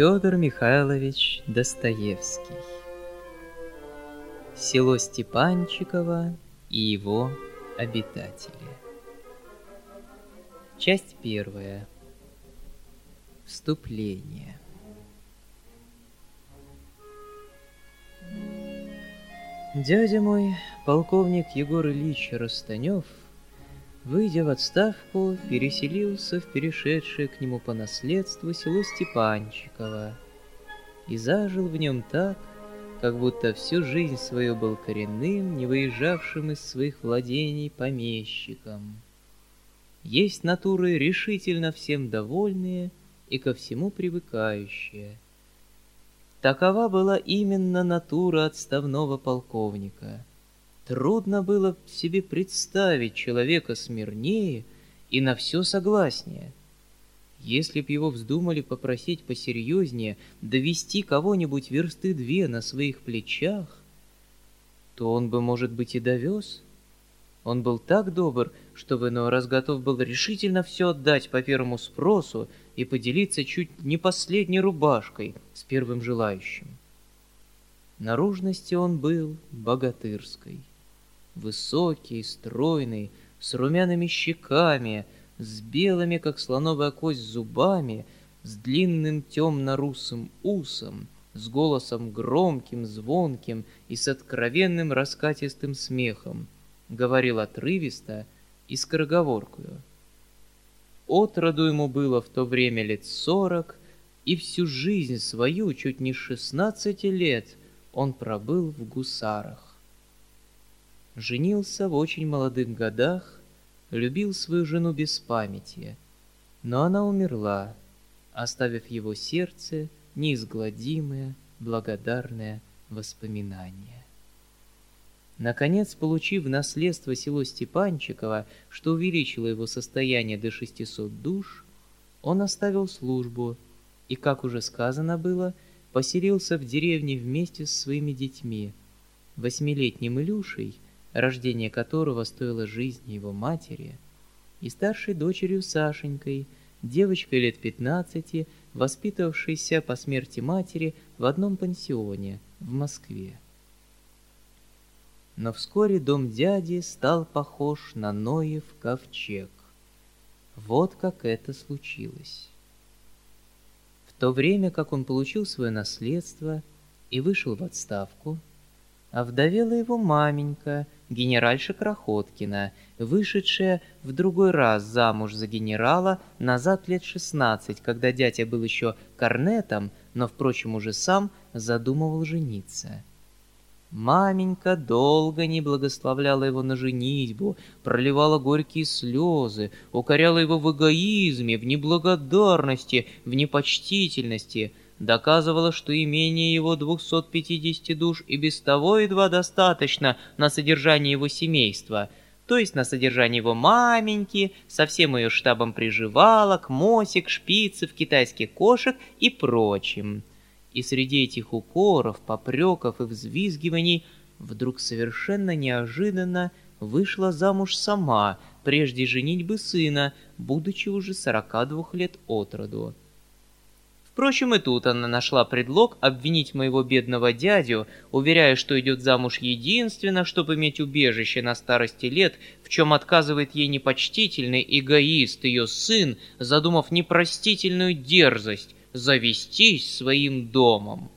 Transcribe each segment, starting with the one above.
Федор Михайлович Достоевский. Село Степанчиково и его обитатели. Часть первая. Вступление. Дядя мой, полковник Егор Ильич Растанев, выйдя в отставку, переселился в перешедшее к нему по наследству село Степанчиково и зажил в нем так, как будто всю жизнь свою был коренным, не выезжавшим из своих владений помещиком. Есть натуры решительно всем довольные и ко всему привыкающие — Такова была именно натура отставного полковника. Трудно было себе представить человека смирнее и на все согласнее. Если б его вздумали попросить посерьезнее довести кого-нибудь версты две на своих плечах, то он бы, может быть, и довез. Он был так добр, что в иной раз готов был решительно все отдать по первому спросу и поделиться чуть не последней рубашкой с первым желающим. Наружности он был богатырской. Высокий, стройный, с румяными щеками, с белыми, как слоновая кость, зубами, с длинным темно-русым усом, с голосом громким, звонким и с откровенным раскатистым смехом, говорил отрывисто и скороговоркую — от роду ему было в то время лет сорок, и всю жизнь свою, чуть не шестнадцати лет, он пробыл в гусарах. Женился в очень молодых годах, любил свою жену без памяти, но она умерла, оставив его сердце неизгладимое, благодарное воспоминание. Наконец, получив наследство село Степанчиково, что увеличило его состояние до 600 душ, он оставил службу и, как уже сказано было, поселился в деревне вместе с своими детьми, восьмилетним Илюшей, рождение которого стоило жизни его матери, и старшей дочерью Сашенькой, девочкой лет 15, воспитывавшейся по смерти матери в одном пансионе в Москве но вскоре дом дяди стал похож на Ноев ковчег. Вот как это случилось. В то время, как он получил свое наследство и вышел в отставку, овдовела его маменька, генеральша Крохоткина, вышедшая в другой раз замуж за генерала назад лет шестнадцать, когда дядя был еще корнетом, но, впрочем, уже сам задумывал жениться — Маменька долго не благословляла его на женитьбу, проливала горькие слезы, укоряла его в эгоизме, в неблагодарности, в непочтительности, доказывала, что имение его 250 душ и без того едва достаточно на содержание его семейства, то есть на содержание его маменьки, со всем ее штабом приживалок, мосик, шпицев, китайских кошек и прочим. И среди этих укоров, попреков и взвизгиваний вдруг совершенно неожиданно вышла замуж сама, прежде женитьбы сына, будучи уже 42 лет от роду. Впрочем, и тут она нашла предлог обвинить моего бедного дядю, уверяя, что идет замуж единственно, чтобы иметь убежище на старости лет, в чем отказывает ей непочтительный эгоист, ее сын, задумав непростительную дерзость, завестись своим домом.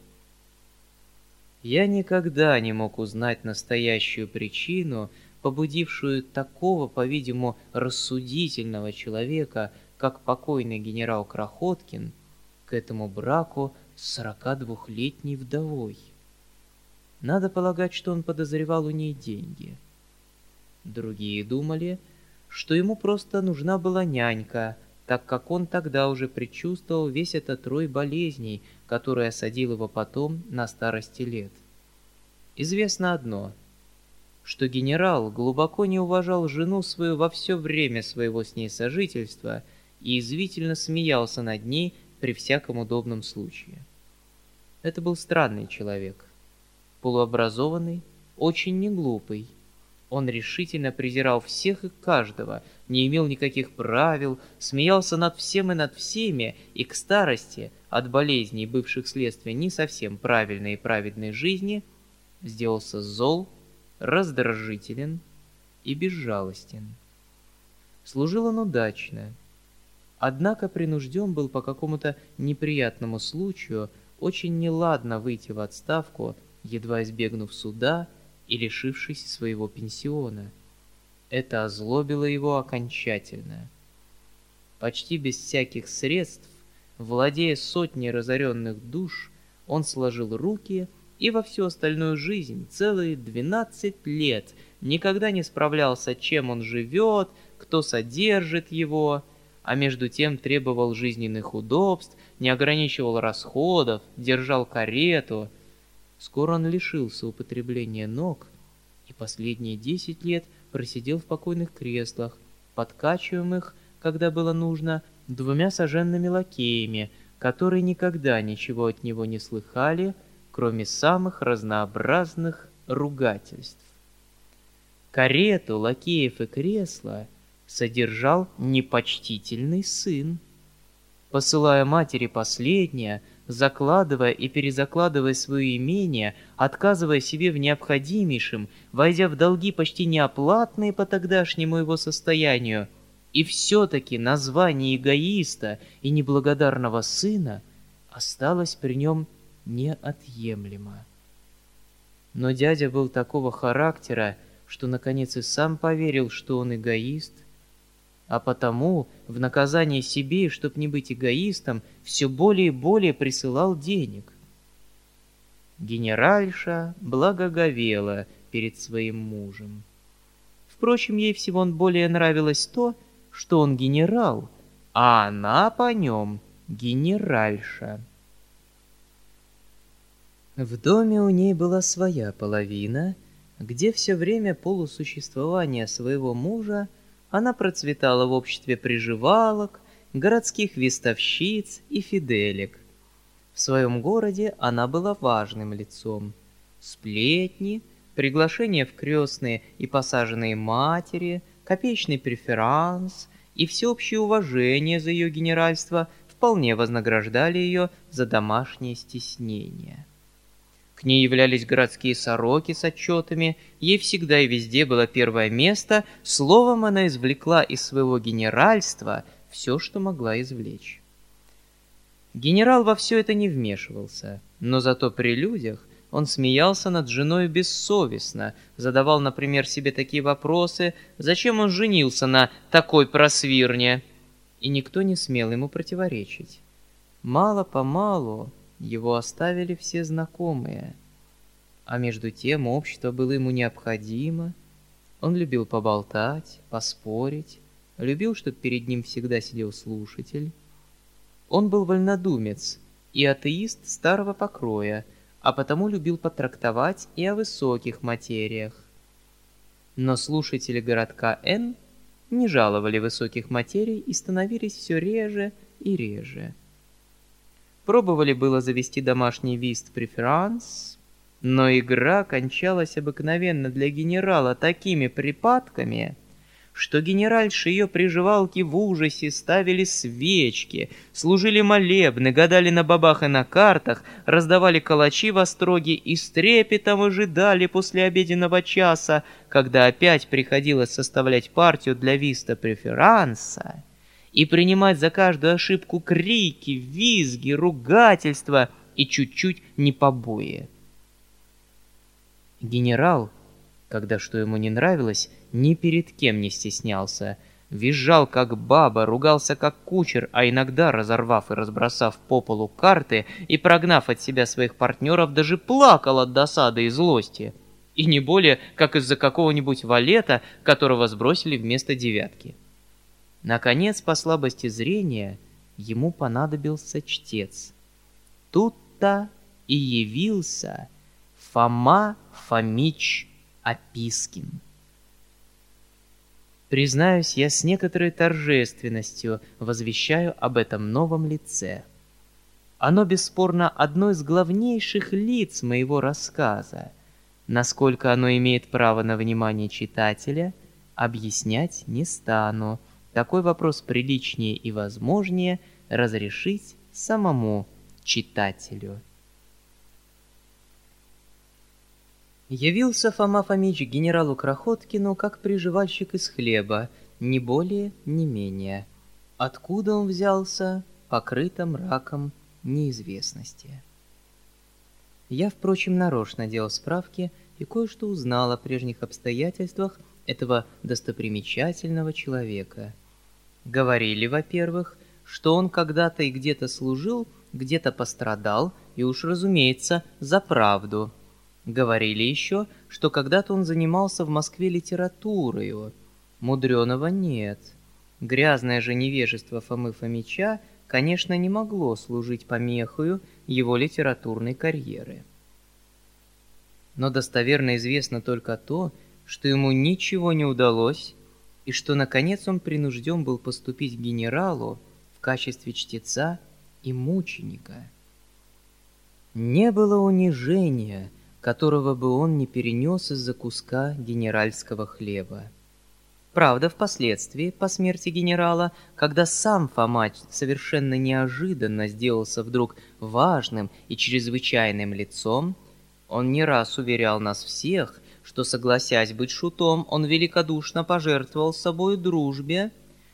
Я никогда не мог узнать настоящую причину, побудившую такого, по-видимому, рассудительного человека, как покойный генерал Крохоткин, к этому браку с 42-летней вдовой. Надо полагать, что он подозревал у ней деньги. Другие думали, что ему просто нужна была нянька, так как он тогда уже предчувствовал весь этот рой болезней, который осадил его потом на старости лет. Известно одно, что генерал глубоко не уважал жену свою во все время своего с ней сожительства и извительно смеялся над ней при всяком удобном случае. Это был странный человек, полуобразованный, очень неглупый. Он решительно презирал всех и каждого, не имел никаких правил, смеялся над всем и над всеми, и к старости, от болезней, бывших следствия не совсем правильной и праведной жизни, сделался зол, раздражителен и безжалостен. Служил он удачно, однако принужден был по какому-то неприятному случаю очень неладно выйти в отставку, едва избегнув суда и лишившись своего пенсиона. Это озлобило его окончательно. Почти без всяких средств, владея сотней разоренных душ, он сложил руки и во всю остальную жизнь, целые двенадцать лет, никогда не справлялся, чем он живет, кто содержит его, а между тем требовал жизненных удобств, не ограничивал расходов, держал карету — Скоро он лишился употребления ног и последние десять лет просидел в покойных креслах, подкачиваемых, когда было нужно, двумя соженными лакеями, которые никогда ничего от него не слыхали, кроме самых разнообразных ругательств. Карету, лакеев и кресла содержал непочтительный сын. Посылая матери последнее, закладывая и перезакладывая свое имение, отказывая себе в необходимейшем, войдя в долги почти неоплатные по тогдашнему его состоянию, и все-таки название эгоиста и неблагодарного сына осталось при нем неотъемлемо. Но дядя был такого характера, что наконец и сам поверил, что он эгоист, а потому, в наказание себе, чтоб не быть эгоистом, все более и более присылал денег. Генеральша благоговела перед своим мужем. Впрочем, ей всего он более нравилось то, что он генерал, а она по нем генеральша. В доме у ней была своя половина, где все время полусуществования своего мужа – она процветала в обществе приживалок, городских вестовщиц и фиделек. В своем городе она была важным лицом. Сплетни, приглашения в крестные и посаженные матери, копеечный преферанс и всеобщее уважение за ее генеральство вполне вознаграждали ее за домашнее стеснение. К ней являлись городские сороки с отчетами, ей всегда и везде было первое место, словом она извлекла из своего генеральства все, что могла извлечь. Генерал во все это не вмешивался, но зато при людях он смеялся над женой бессовестно, задавал, например, себе такие вопросы, зачем он женился на такой просвирне, и никто не смел ему противоречить. Мало-помалу его оставили все знакомые. А между тем общество было ему необходимо. Он любил поболтать, поспорить, любил, чтобы перед ним всегда сидел слушатель. Он был вольнодумец и атеист старого покроя, а потому любил потрактовать и о высоких материях. Но слушатели городка Н не жаловали высоких материй и становились все реже и реже. Пробовали было завести домашний вист преферанс, но игра кончалась обыкновенно для генерала такими припадками, что генеральши ее приживалки в ужасе ставили свечки, служили молебны, гадали на бабах и на картах, раздавали калачи в остроге и с трепетом ожидали после обеденного часа, когда опять приходилось составлять партию для виста преферанса и принимать за каждую ошибку крики, визги, ругательства и чуть-чуть не побои. Генерал, когда что ему не нравилось, ни перед кем не стеснялся, визжал как баба, ругался как кучер, а иногда, разорвав и разбросав по полу карты и прогнав от себя своих партнеров, даже плакал от досады и злости. И не более, как из-за какого-нибудь валета, которого сбросили вместо девятки. Наконец, по слабости зрения, ему понадобился чтец. Тут-то и явился Фома Фомич Опискин. Признаюсь, я с некоторой торжественностью возвещаю об этом новом лице. Оно, бесспорно, одно из главнейших лиц моего рассказа. Насколько оно имеет право на внимание читателя, объяснять не стану. Такой вопрос приличнее и возможнее разрешить самому читателю. Явился Фома Фомич генералу Крохоткину как приживальщик из хлеба, ни более, ни менее. Откуда он взялся, покрыто мраком неизвестности. Я, впрочем, нарочно делал справки и кое-что узнал о прежних обстоятельствах этого достопримечательного человека. Говорили, во-первых, что он когда-то и где-то служил, где-то пострадал, и уж, разумеется, за правду. Говорили еще, что когда-то он занимался в Москве литературою. Мудреного нет. Грязное же невежество Фомы Фомича — конечно, не могло служить помехою его литературной карьеры. Но достоверно известно только то, что ему ничего не удалось, и что, наконец, он принужден был поступить к генералу в качестве чтеца и мученика. Не было унижения, которого бы он не перенес из-за куска генеральского хлеба. Правда, впоследствии, по смерти генерала, когда сам Фомач совершенно неожиданно сделался вдруг важным и чрезвычайным лицом, он не раз уверял нас всех, что, согласясь быть шутом, он великодушно пожертвовал собой дружбе,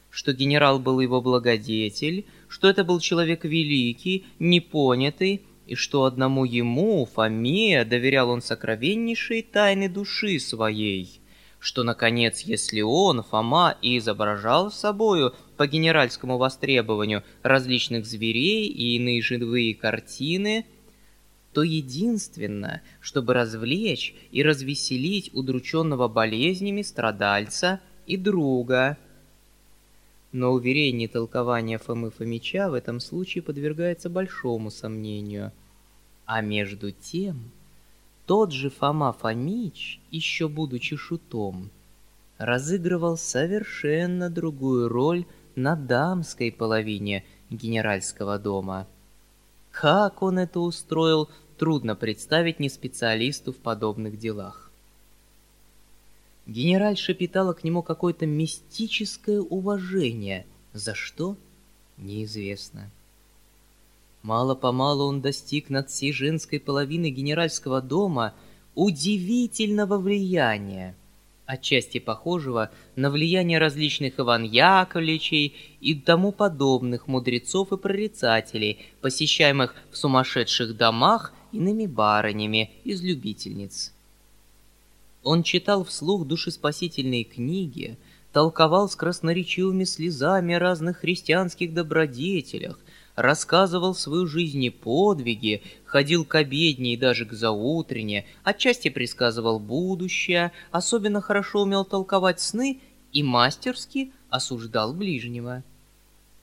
что генерал был его благодетель, что это был человек великий, непонятый, и что одному ему, Фоме, доверял он сокровеннейшие тайны души своей — что, наконец, если он, Фома, и изображал собою по генеральскому востребованию различных зверей и иные живые картины, то единственно, чтобы развлечь и развеселить удрученного болезнями страдальца и друга. Но уверение толкования Фомы Фомича в этом случае подвергается большому сомнению. А между тем тот же Фома Фомич, еще будучи шутом, разыгрывал совершенно другую роль на дамской половине генеральского дома. Как он это устроил, трудно представить не специалисту в подобных делах. Генеральша питала к нему какое-то мистическое уважение. За что? Неизвестно. Мало-помалу он достиг над всей женской половиной генеральского дома удивительного влияния, отчасти похожего на влияние различных Иван Яковлевичей и тому подобных мудрецов и прорицателей, посещаемых в сумасшедших домах иными барынями из любительниц. Он читал вслух душеспасительные книги, толковал с красноречивыми слезами разных христианских добродетелях, рассказывал свою жизнь и подвиги, ходил к обедне и даже к заутрене, отчасти предсказывал будущее, особенно хорошо умел толковать сны и мастерски осуждал ближнего.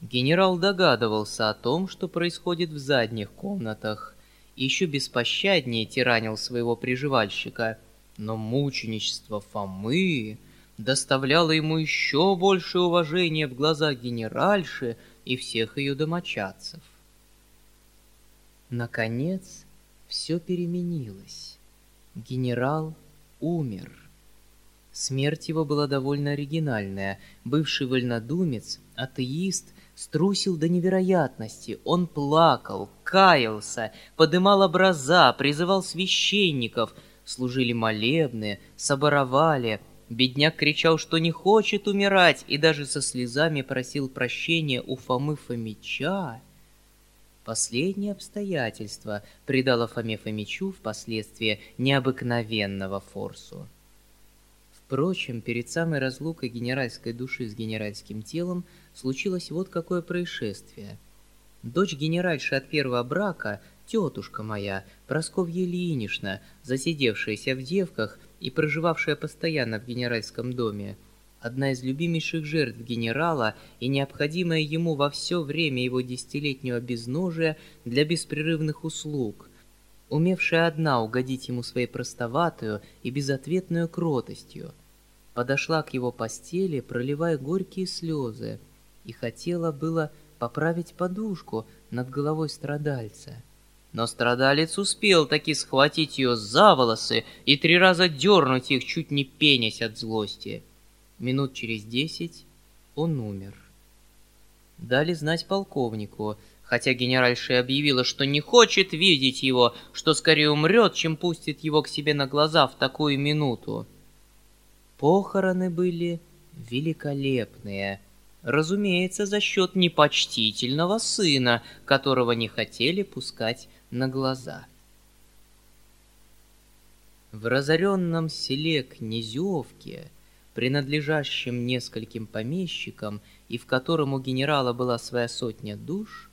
Генерал догадывался о том, что происходит в задних комнатах, и еще беспощаднее тиранил своего приживальщика, но мученичество Фомы доставляло ему еще большее уважение в глазах генеральши, и всех ее домочадцев. Наконец, все переменилось. Генерал умер. Смерть его была довольно оригинальная. Бывший вольнодумец, атеист, струсил до невероятности. Он плакал, каялся, подымал образа, призывал священников, служили молебны, соборовали, Бедняк кричал, что не хочет умирать, и даже со слезами просил прощения у Фомы Фомича. Последнее обстоятельство придало Фоме Фомичу впоследствии необыкновенного форсу. Впрочем, перед самой разлукой генеральской души с генеральским телом случилось вот какое происшествие. Дочь генеральши от первого брака, тетушка моя, Просковья Ильинична, засидевшаяся в девках, и проживавшая постоянно в генеральском доме, одна из любимейших жертв генерала и необходимая ему во все время его десятилетнего безножия для беспрерывных услуг, умевшая одна угодить ему своей простоватую и безответную кротостью, подошла к его постели, проливая горькие слезы, и хотела было поправить подушку над головой страдальца. Но страдалец успел таки схватить ее за волосы и три раза дернуть их, чуть не пенясь от злости. Минут через десять он умер. Дали знать полковнику, хотя генеральша объявила, что не хочет видеть его, что скорее умрет, чем пустит его к себе на глаза в такую минуту. Похороны были великолепные, разумеется, за счет непочтительного сына, которого не хотели пускать на глаза. В разоренном селе Князевке, принадлежащем нескольким помещикам и в котором у генерала была своя сотня душ,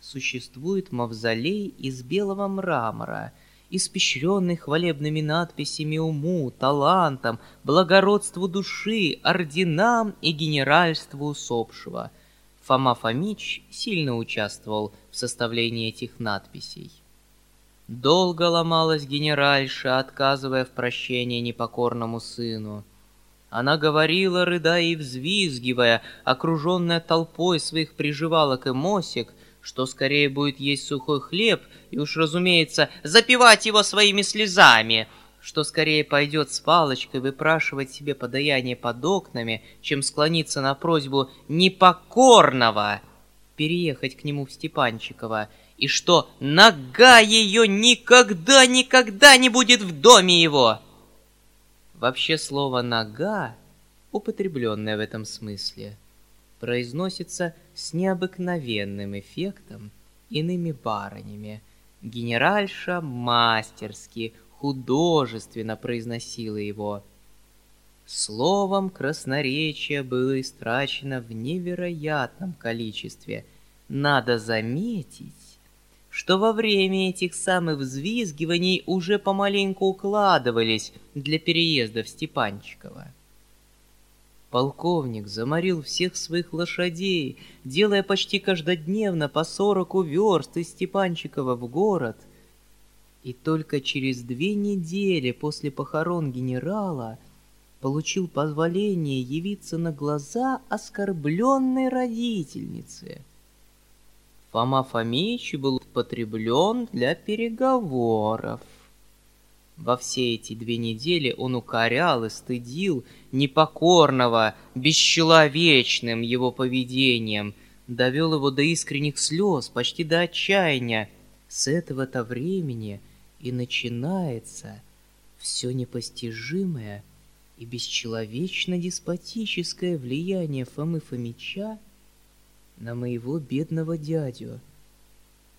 существует мавзолей из белого мрамора — испещренный хвалебными надписями уму, талантам, благородству души, орденам и генеральству усопшего. Фома Фомич сильно участвовал в составлении этих надписей. Долго ломалась генеральша, отказывая в прощении непокорному сыну. Она говорила, рыдая и взвизгивая, окруженная толпой своих приживалок и мосик, что скорее будет есть сухой хлеб и уж, разумеется, запивать его своими слезами, что скорее пойдет с палочкой выпрашивать себе подаяние под окнами, чем склониться на просьбу непокорного переехать к нему в Степанчиково, и что нога ее никогда-никогда не будет в доме его. Вообще слово «нога», употребленное в этом смысле, произносится с необыкновенным эффектом иными барынями. Генеральша мастерски, художественно произносила его. Словом, красноречие было истрачено в невероятном количестве. Надо заметить, что во время этих самых взвизгиваний уже помаленьку укладывались для переезда в Степанчиково. Полковник заморил всех своих лошадей, делая почти каждодневно по сороку верст из Степанчикова в город. И только через две недели после похорон генерала получил позволение явиться на глаза оскорбленной родительнице. Фома Фомич был употреблен для переговоров. Во все эти две недели он укорял и стыдил непокорного, бесчеловечным его поведением, довел его до искренних слез, почти до отчаяния. С этого-то времени и начинается все непостижимое и бесчеловечно-деспотическое влияние Фомы Фомича на моего бедного дядю.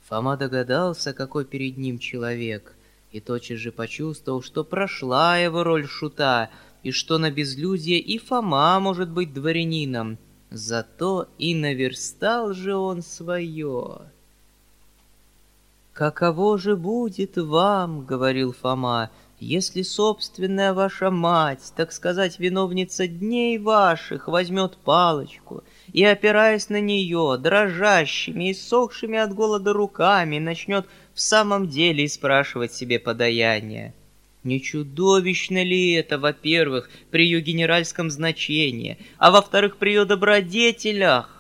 Фома догадался, какой перед ним человек — и тотчас же почувствовал, что прошла его роль шута, и что на безлюдье и Фома может быть дворянином. Зато и наверстал же он свое. «Каково же будет вам, — говорил Фома, — если собственная ваша мать, так сказать, виновница дней ваших, возьмет палочку и, опираясь на нее, дрожащими и сохшими от голода руками, начнет в самом деле спрашивать себе подаяние. Не чудовищно ли это, во-первых, при ее генеральском значении, а во-вторых, при ее добродетелях?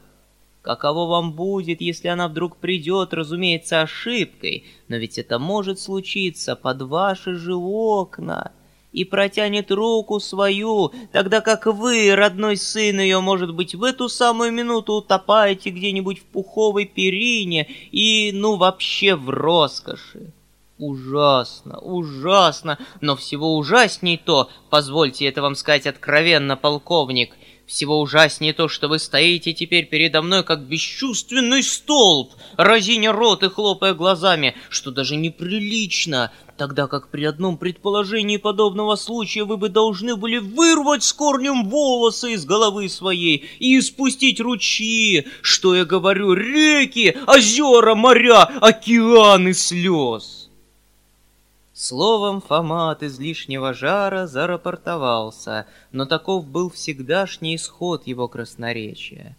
Каково вам будет, если она вдруг придет, разумеется, ошибкой, но ведь это может случиться под ваши же окна и протянет руку свою, тогда как вы, родной сын ее, может быть, в эту самую минуту утопаете где-нибудь в пуховой перине и, ну, вообще в роскоши. Ужасно, ужасно, но всего ужасней то, позвольте это вам сказать откровенно, полковник, всего ужаснее то, что вы стоите теперь передо мной, как бесчувственный столб, разиня рот и хлопая глазами, что даже неприлично, тогда как при одном предположении подобного случая вы бы должны были вырвать с корнем волосы из головы своей и испустить ручьи, что я говорю, реки, озера, моря, океаны слез. Словом, Фома от излишнего жара зарапортовался, но таков был всегдашний исход его красноречия.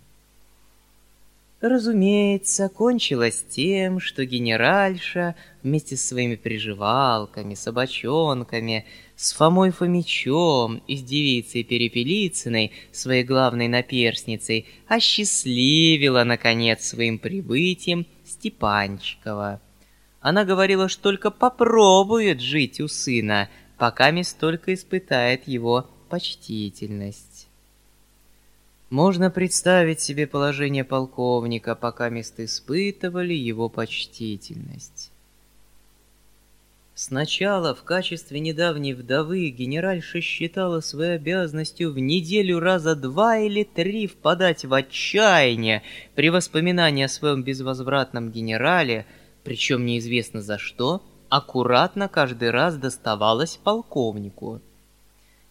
Разумеется, кончилось тем, что генеральша вместе с своими приживалками, собачонками, с Фомой Фомичом и с девицей Перепелицыной, своей главной наперсницей, осчастливила, наконец, своим прибытием Степанчикова. Она говорила, что только попробует жить у сына, пока мест только испытает его почтительность. Можно представить себе положение полковника, пока мест испытывали его почтительность. Сначала в качестве недавней вдовы генеральша считала своей обязанностью в неделю раза два или три впадать в отчаяние при воспоминании о своем безвозвратном генерале, причем неизвестно за что, аккуратно каждый раз доставалось полковнику.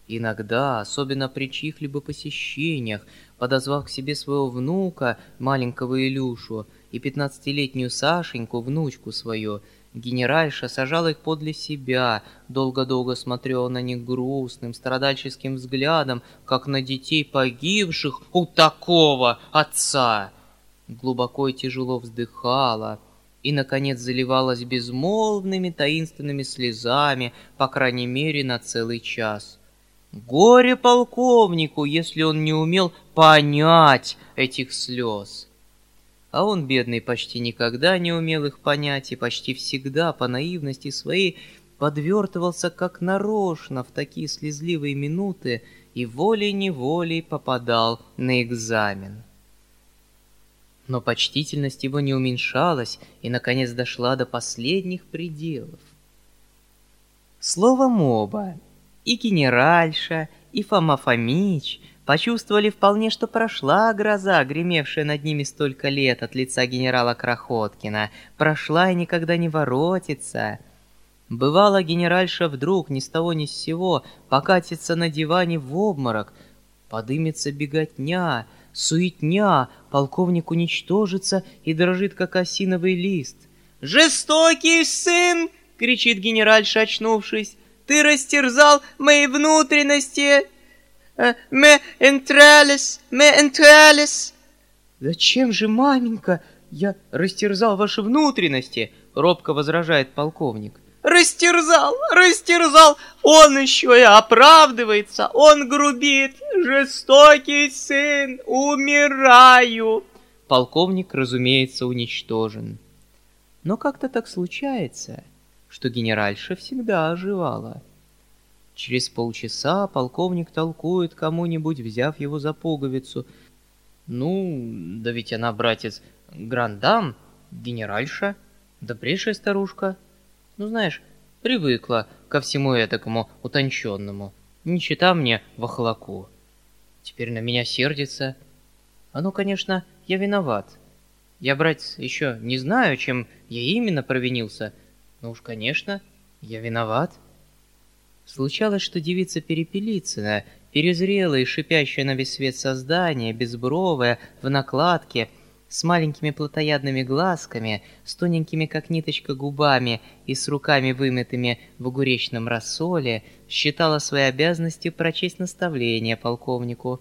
Иногда, особенно при чьих-либо посещениях, подозвав к себе своего внука, маленького Илюшу, и пятнадцатилетнюю Сашеньку, внучку свою, Генеральша сажала их подле себя, долго-долго смотрела на них грустным, страдальческим взглядом, как на детей погибших у такого отца. Глубоко и тяжело вздыхала и, наконец, заливалась безмолвными таинственными слезами, по крайней мере, на целый час. Горе полковнику, если он не умел понять этих слез а он, бедный, почти никогда не умел их понять и почти всегда по наивности своей подвертывался как нарочно в такие слезливые минуты и волей-неволей попадал на экзамен. Но почтительность его не уменьшалась и, наконец, дошла до последних пределов. Словом оба, и генеральша, и Фома Фомич — почувствовали вполне, что прошла гроза, гремевшая над ними столько лет от лица генерала Крохоткина, прошла и никогда не воротится. Бывало, генеральша вдруг ни с того ни с сего покатится на диване в обморок, подымется беготня, суетня, полковник уничтожится и дрожит, как осиновый лист. «Жестокий сын!» — кричит генеральша, очнувшись. «Ты растерзал мои внутренности!» «Ме энтралис! Ме энтралис!» «Зачем же, маменька, я растерзал ваши внутренности?» — робко возражает полковник. «Растерзал! Растерзал! Он еще и оправдывается! Он грубит! Жестокий сын! Умираю!» Полковник, разумеется, уничтожен. Но как-то так случается, что генеральша всегда оживала — Через полчаса полковник толкует кому-нибудь, взяв его за пуговицу. Ну, да ведь она, братец, грандам, генеральша, добрейшая старушка. Ну, знаешь, привыкла ко всему этакому утонченному. Не чита мне вахлаку. Теперь на меня сердится. А ну, конечно, я виноват. Я, братец, еще не знаю, чем я именно провинился. Ну уж, конечно, я виноват. — Случалось, что девица Перепелицына, перезрелая и шипящая на весь свет создание, безбровая, в накладке, с маленькими плотоядными глазками, с тоненькими, как ниточка, губами и с руками вымытыми в огуречном рассоле, считала своей обязанностью прочесть наставление полковнику.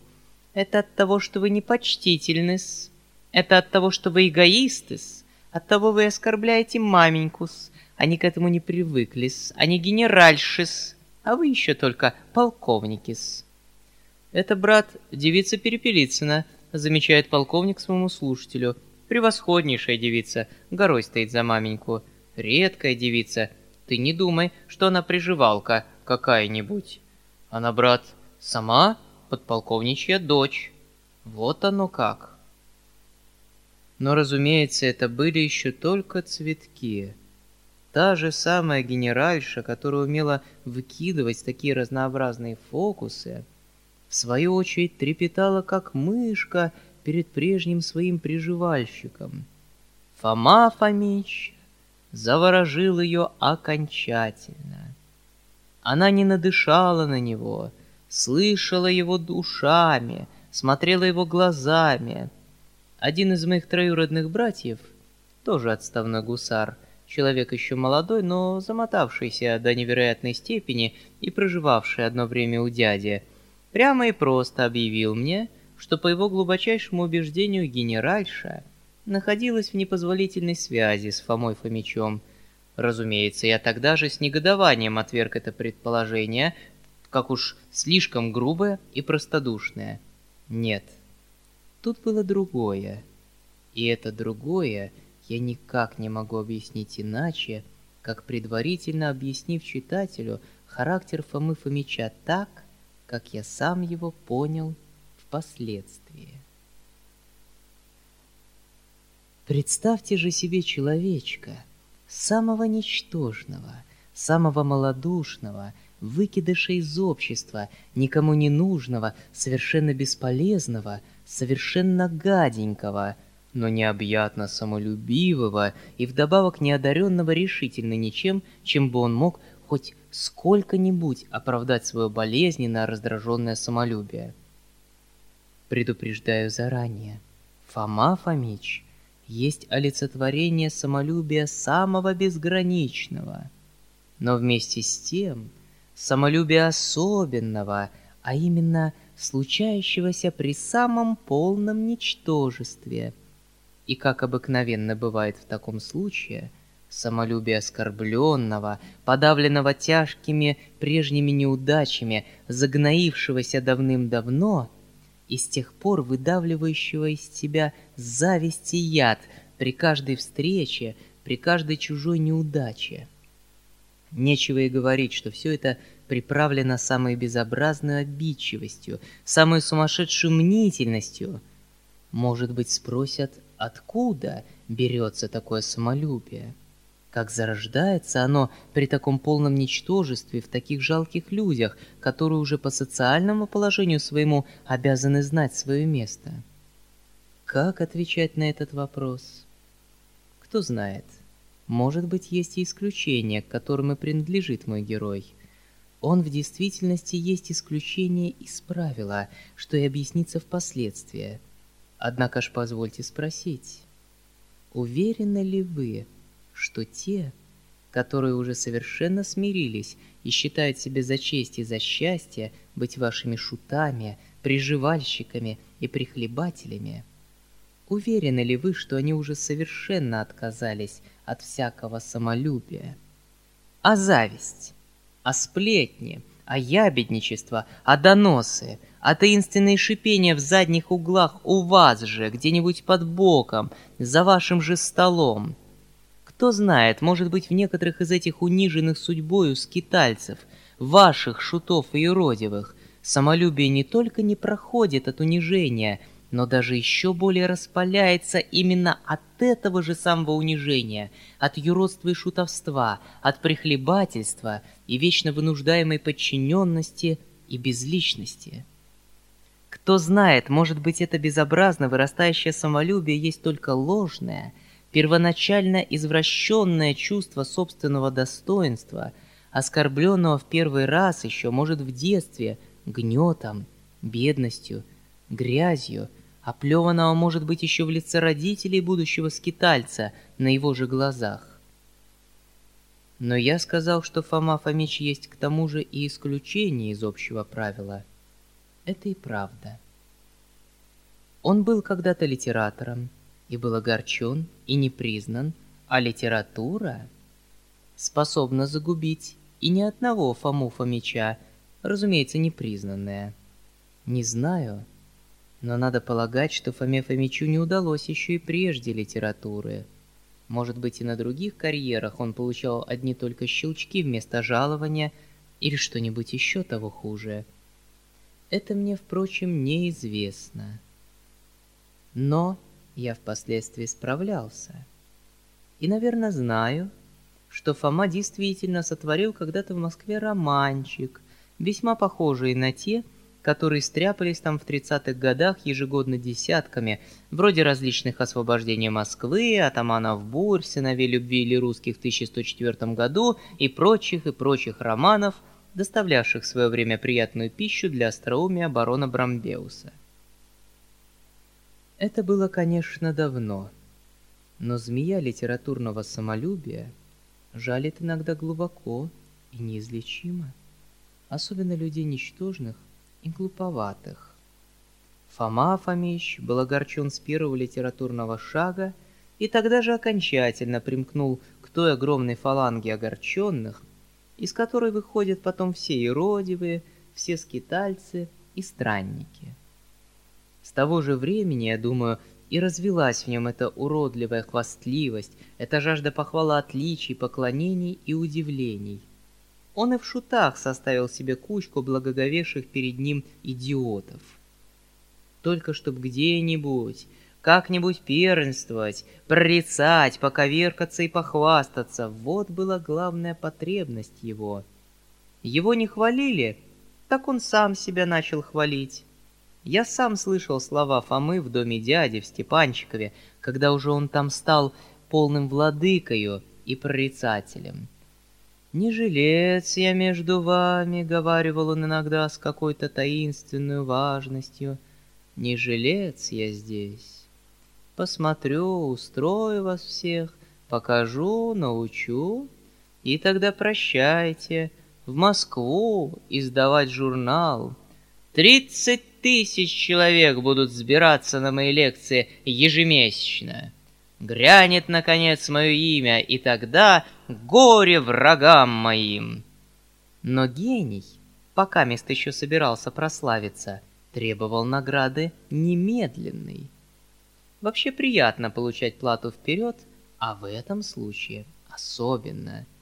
«Это от того, что вы непочтительны-с. Это от того, что вы эгоисты-с. От того вы оскорбляете маменьку-с. Они к этому не привыкли-с. Они генеральши-с а вы еще только полковники-с. Это брат девица Перепелицына, замечает полковник своему слушателю. Превосходнейшая девица, горой стоит за маменьку. Редкая девица, ты не думай, что она приживалка какая-нибудь. Она, брат, сама подполковничья дочь. Вот оно как. Но, разумеется, это были еще только цветки. Та же самая генеральша, которая умела выкидывать такие разнообразные фокусы, свою очередь трепетала, как мышка, перед прежним своим приживальщиком. Фома Фомич заворожил ее окончательно. Она не надышала на него, слышала его душами, смотрела его глазами. Один из моих троюродных братьев, тоже отставной гусар, человек еще молодой, но замотавшийся до невероятной степени и проживавший одно время у дяди, прямо и просто объявил мне, что по его глубочайшему убеждению генеральша находилась в непозволительной связи с Фомой Фомичом. Разумеется, я тогда же с негодованием отверг это предположение, как уж слишком грубое и простодушное. Нет, тут было другое. И это другое — я никак не могу объяснить иначе, как предварительно объяснив читателю характер Фомы Фомича так, как я сам его понял впоследствии. Представьте же себе человечка, самого ничтожного, самого малодушного, выкидыша из общества, никому не нужного, совершенно бесполезного, совершенно гаденького, но необъятно самолюбивого и вдобавок неодаренного решительно ничем, чем бы он мог хоть сколько-нибудь оправдать свое болезненно раздраженное самолюбие. Предупреждаю заранее, Фома Фомич есть олицетворение самолюбия самого безграничного, но вместе с тем самолюбия особенного, а именно случающегося при самом полном ничтожестве. И как обыкновенно бывает в таком случае, самолюбие оскорбленного, подавленного тяжкими прежними неудачами, загноившегося давным-давно — и с тех пор выдавливающего из тебя зависть и яд при каждой встрече, при каждой чужой неудаче. Нечего и говорить, что все это приправлено самой безобразной обидчивостью, самой сумасшедшей мнительностью. Может быть, спросят, откуда берется такое самолюбие? Как зарождается оно при таком полном ничтожестве в таких жалких людях, которые уже по социальному положению своему обязаны знать свое место? Как отвечать на этот вопрос? Кто знает. Может быть, есть и исключения, к которым и принадлежит мой герой. Он в действительности есть исключение из правила, что и объяснится впоследствии. Однако ж позвольте спросить, уверены ли вы, что те, которые уже совершенно смирились и считают себе за честь и за счастье быть вашими шутами, приживальщиками и прихлебателями, уверены ли вы, что они уже совершенно отказались от всякого самолюбия? А зависть, а сплетни, а ябедничество, а доносы, а таинственные шипения в задних углах у вас же, где-нибудь под боком, за вашим же столом — кто знает, может быть, в некоторых из этих униженных судьбою скитальцев, ваших шутов и юродивых, самолюбие не только не проходит от унижения, но даже еще более распаляется именно от этого же самого унижения, от юродства и шутовства, от прихлебательства и вечно вынуждаемой подчиненности и безличности. Кто знает, может быть, это безобразно вырастающее самолюбие есть только ложное – первоначально извращенное чувство собственного достоинства, оскорбленного в первый раз еще, может, в детстве, гнетом, бедностью, грязью, оплеванного, может быть, еще в лице родителей будущего скитальца на его же глазах. Но я сказал, что Фома Фомич есть к тому же и исключение из общего правила. Это и правда. Он был когда-то литератором, и был огорчен и не признан, а литература способна загубить и ни одного Фому Фомича, разумеется, непризнанная. Не знаю, но надо полагать, что Фоме Фомичу не удалось еще и прежде литературы. Может быть, и на других карьерах он получал одни только щелчки вместо жалования или что-нибудь еще того хуже. Это мне, впрочем, неизвестно. Но я впоследствии справлялся. И, наверное, знаю, что Фома действительно сотворил когда-то в Москве романчик, весьма похожий на те, которые стряпались там в 30-х годах ежегодно десятками, вроде различных освобождений Москвы, атаманов Бурь, сыновей любви или русских в 1104 году и прочих и прочих романов, доставлявших в свое время приятную пищу для остроумия барона Брамбеуса – это было, конечно, давно, но змея литературного самолюбия жалит иногда глубоко и неизлечимо, особенно людей ничтожных и глуповатых. Фома Фомич был огорчен с первого литературного шага и тогда же окончательно примкнул к той огромной фаланге огорченных, из которой выходят потом все иродивые, все скитальцы и странники – с того же времени, я думаю, и развелась в нем эта уродливая хвастливость, эта жажда похвала отличий, поклонений и удивлений. Он и в шутах составил себе кучку благоговевших перед ним идиотов. Только чтоб где-нибудь, как-нибудь первенствовать, прорицать, поковеркаться и похвастаться — вот была главная потребность его. Его не хвалили, так он сам себя начал хвалить. Я сам слышал слова Фомы в доме дяди в Степанчикове, когда уже он там стал полным владыкою и прорицателем. «Не жилец я между вами», — говаривал он иногда с какой-то таинственной важностью, — «не жилец я здесь. Посмотрю, устрою вас всех, покажу, научу, и тогда прощайте, в Москву издавать журнал. Тридцать тысяч человек будут сбираться на мои лекции ежемесячно. Грянет, наконец, мое имя, и тогда горе врагам моим. Но гений, пока мест еще собирался прославиться, требовал награды немедленной. Вообще приятно получать плату вперед, а в этом случае особенно –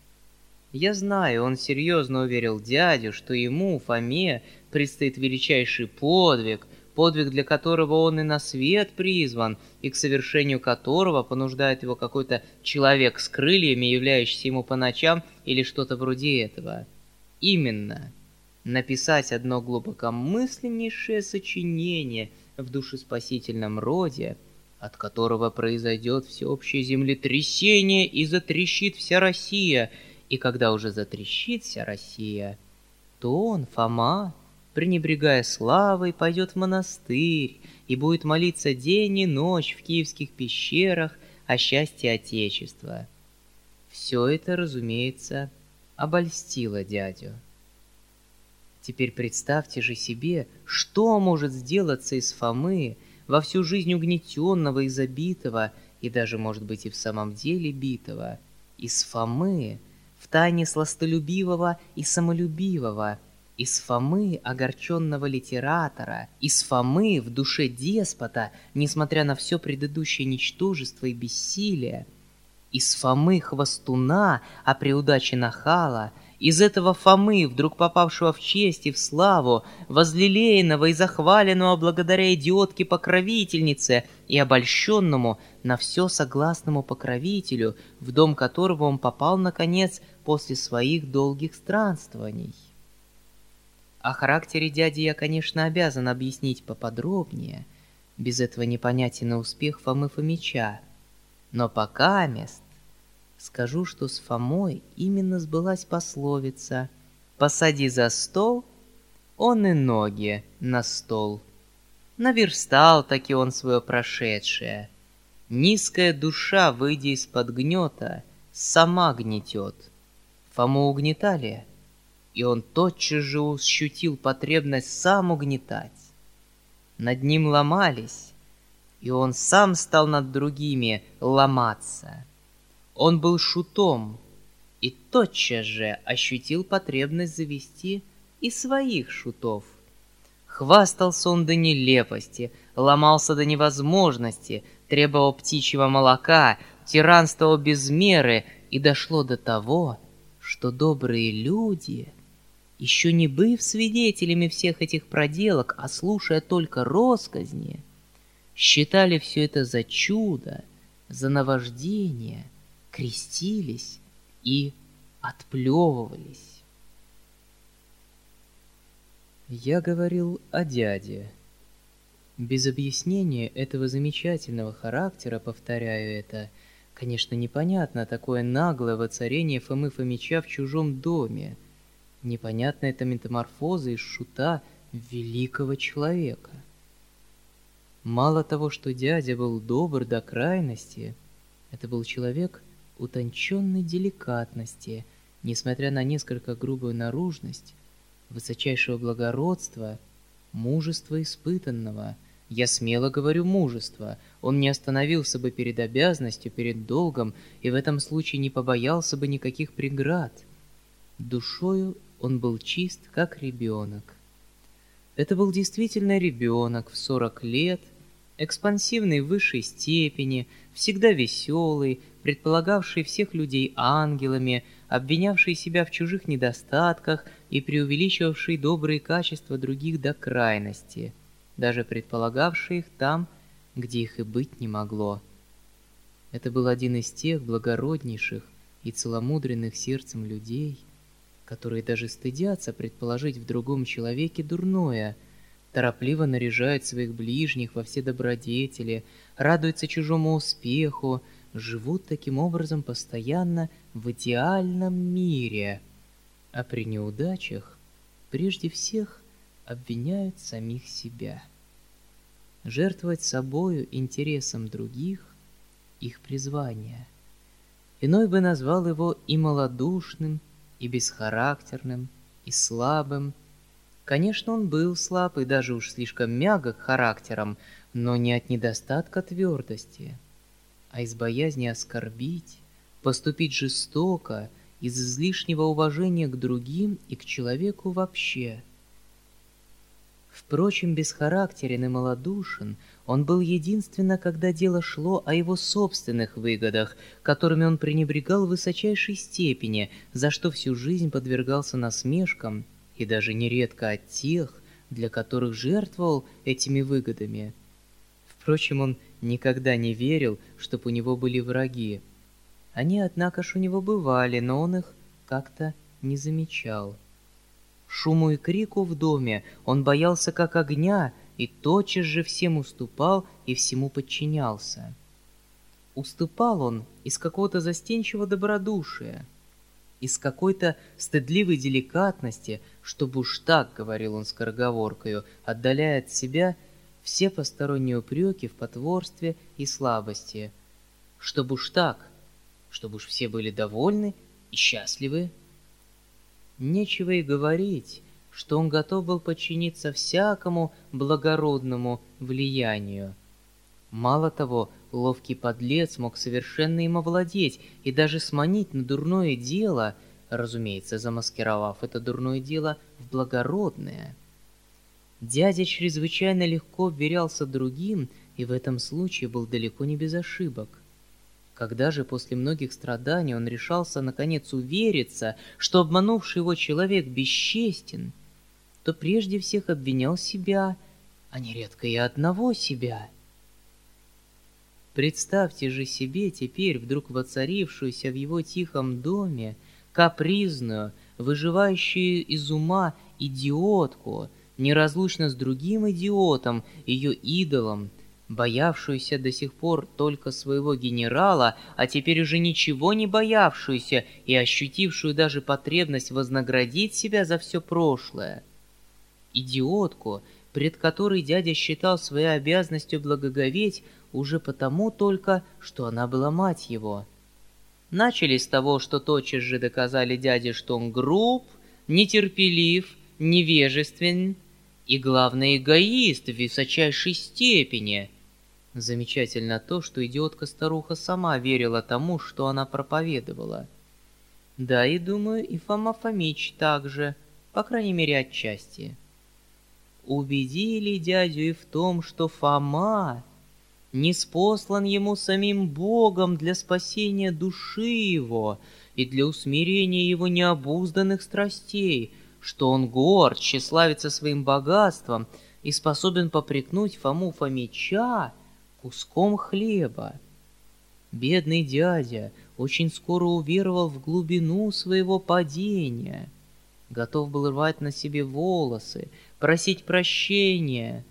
я знаю, он серьезно уверил дядю, что ему, Фоме, предстоит величайший подвиг, подвиг, для которого он и на свет призван, и к совершению которого понуждает его какой-то человек с крыльями, являющийся ему по ночам, или что-то вроде этого. Именно. Написать одно глубокомысленнейшее сочинение в душеспасительном роде, от которого произойдет всеобщее землетрясение и затрещит вся Россия — и когда уже затрещит вся Россия, то он, Фома, пренебрегая славой, пойдет в монастырь и будет молиться день и ночь в киевских пещерах о счастье Отечества. Все это, разумеется, обольстило дядю. Теперь представьте же себе, что может сделаться из Фомы во всю жизнь угнетенного и забитого, и даже, может быть, и в самом деле битого, из Фомы — тайне сластолюбивого и самолюбивого, из Фомы огорченного литератора, из Фомы в душе деспота, несмотря на все предыдущее ничтожество и бессилие, из Фомы хвостуна, а при удаче нахала, из этого Фомы, вдруг попавшего в честь и в славу, возлелеянного и захваленного благодаря идиотке-покровительнице и обольщенному на все согласному покровителю, в дом которого он попал, наконец, после своих долгих странствований. О характере дяди я, конечно, обязан объяснить поподробнее. Без этого непонятен успех Фомы Фомича. Но пока мест Скажу, что с Фомой именно сбылась пословица «Посади за стол, он и ноги на стол». Наверстал таки он свое прошедшее. Низкая душа, выйдя из-под гнета, сама гнетет. Фому угнетали, и он тотчас же ощутил потребность сам угнетать. Над ним ломались, и он сам стал над другими ломаться — он был шутом и тотчас же ощутил потребность завести и своих шутов. Хвастался он до нелепости, ломался до невозможности, требовал птичьего молока, тиранствовал без меры, и дошло до того, что добрые люди, еще не быв свидетелями всех этих проделок, а слушая только росказни, считали все это за чудо, за наваждение — крестились и отплевывались. Я говорил о дяде. Без объяснения этого замечательного характера, повторяю это, конечно, непонятно такое наглое воцарение Фомы Фомича в чужом доме. Непонятна эта метаморфоза из шута великого человека. Мало того, что дядя был добр до крайности, это был человек — утонченной деликатности, несмотря на несколько грубую наружность, высочайшего благородства, мужества испытанного. Я смело говорю мужество. Он не остановился бы перед обязанностью, перед долгом, и в этом случае не побоялся бы никаких преград. Душою он был чист, как ребенок. Это был действительно ребенок в сорок лет, экспансивный в высшей степени, всегда веселый, предполагавший всех людей ангелами, обвинявший себя в чужих недостатках и преувеличивавший добрые качества других до крайности, даже предполагавший их там, где их и быть не могло. Это был один из тех благороднейших и целомудренных сердцем людей, которые даже стыдятся предположить в другом человеке дурное – торопливо наряжают своих ближних во все добродетели, радуются чужому успеху, живут таким образом постоянно в идеальном мире, а при неудачах прежде всех обвиняют самих себя. Жертвовать собою интересом других — их призвание. Иной бы назвал его и малодушным, и бесхарактерным, и слабым — Конечно, он был слаб и даже уж слишком мягок характером, но не от недостатка твердости, а из боязни оскорбить, поступить жестоко, из излишнего уважения к другим и к человеку вообще. Впрочем, бесхарактерен и малодушен он был единственно, когда дело шло о его собственных выгодах, которыми он пренебрегал в высочайшей степени, за что всю жизнь подвергался насмешкам и даже нередко от тех, для которых жертвовал этими выгодами. Впрочем, он никогда не верил, чтоб у него были враги. Они, однако ж, у него бывали, но он их как-то не замечал. Шуму и крику в доме он боялся как огня и тотчас же всем уступал и всему подчинялся. Уступал он из какого-то застенчивого добродушия — из какой-то стыдливой деликатности, чтобы уж так, говорил он скороговоркою, отдаляя от себя все посторонние упреки в потворстве и слабости. Чтобы уж так, чтобы уж все были довольны и счастливы. Нечего и говорить, что он готов был подчиниться всякому благородному влиянию. Мало того, Ловкий подлец мог совершенно им овладеть и даже сманить на дурное дело, разумеется, замаскировав это дурное дело в благородное. Дядя чрезвычайно легко вверялся другим и в этом случае был далеко не без ошибок. Когда же после многих страданий он решался наконец увериться, что обманувший его человек бесчестен, то прежде всех обвинял себя, а нередко и одного себя — Представьте же себе теперь вдруг воцарившуюся в его тихом доме капризную, выживающую из ума идиотку, неразлучно с другим идиотом, ее идолом, боявшуюся до сих пор только своего генерала, а теперь уже ничего не боявшуюся и ощутившую даже потребность вознаградить себя за все прошлое. Идиотку, пред которой дядя считал своей обязанностью благоговеть, уже потому только, что она была мать его. Начали с того, что тотчас же доказали дяде, что он груб, нетерпелив, невежествен и, главное, эгоист в высочайшей степени. Замечательно то, что идиотка-старуха сама верила тому, что она проповедовала. Да, и думаю, и Фома Фомич также, по крайней мере, отчасти. Убедили дядю и в том, что Фома не спослан ему самим Богом для спасения души его и для усмирения его необузданных страстей, что он горд, тщеславится своим богатством и способен попрекнуть Фому Фомича куском хлеба. Бедный дядя очень скоро уверовал в глубину своего падения, готов был рвать на себе волосы, просить прощения.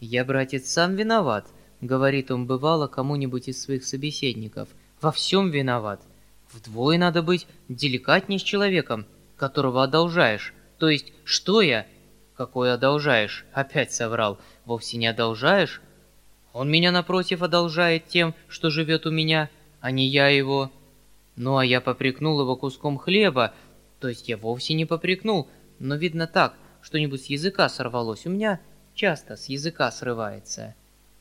«Я, братец, сам виноват», говорит он бывало кому-нибудь из своих собеседников, во всем виноват. Вдвое надо быть деликатнее с человеком, которого одолжаешь. То есть, что я? Какой одолжаешь? Опять соврал. Вовсе не одолжаешь? Он меня, напротив, одолжает тем, что живет у меня, а не я его. Ну, а я попрекнул его куском хлеба. То есть я вовсе не попрекнул, но видно так, что-нибудь с языка сорвалось. У меня часто с языка срывается.